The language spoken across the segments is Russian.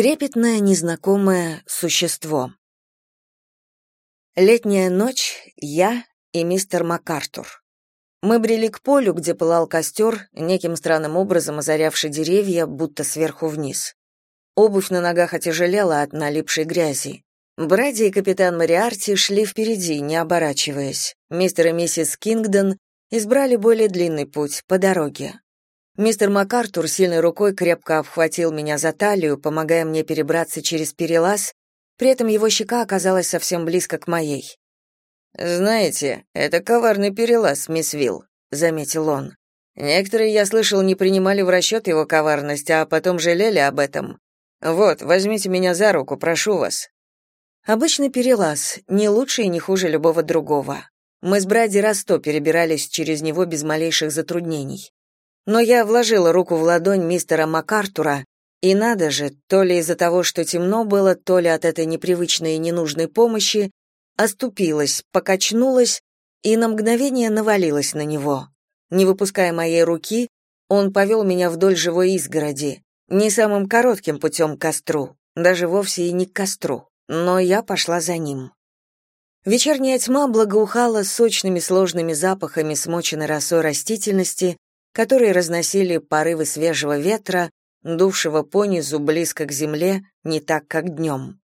Трепетное незнакомое существо. Летняя ночь, я и мистер МакАртур. Мы брели к полю, где пылал костер, неким странным образом озарявший деревья, будто сверху вниз. Обувь на ногах отяжелела от налипшей грязи. Бради и капитан Мариарти шли впереди, не оборачиваясь. Мистер и миссис Кингдон избрали более длинный путь, по дороге. Мистер МакАртур сильной рукой крепко обхватил меня за талию, помогая мне перебраться через перелаз, при этом его щека оказалась совсем близко к моей. «Знаете, это коварный перелаз, мисс Вилл», — заметил он. «Некоторые, я слышал, не принимали в расчет его коварность, а потом жалели об этом. Вот, возьмите меня за руку, прошу вас». Обычный перелаз, не лучше и не хуже любого другого. Мы с Бради раз сто перебирались через него без малейших затруднений но я вложила руку в ладонь мистера МакАртура, и надо же, то ли из-за того, что темно было, то ли от этой непривычной и ненужной помощи, оступилась, покачнулась и на мгновение навалилась на него. Не выпуская моей руки, он повел меня вдоль живой изгороди, не самым коротким путем к костру, даже вовсе и не к костру, но я пошла за ним. Вечерняя тьма благоухала сочными сложными запахами смоченной росой растительности, которые разносили порывы свежего ветра, дувшего понизу близко к земле, не так, как днем.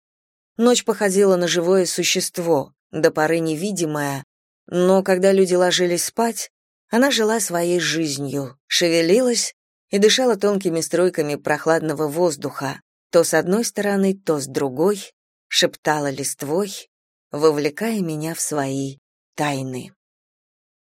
Ночь походила на живое существо, до поры невидимое, но когда люди ложились спать, она жила своей жизнью, шевелилась и дышала тонкими струйками прохладного воздуха, то с одной стороны, то с другой, шептала листвой, вовлекая меня в свои тайны.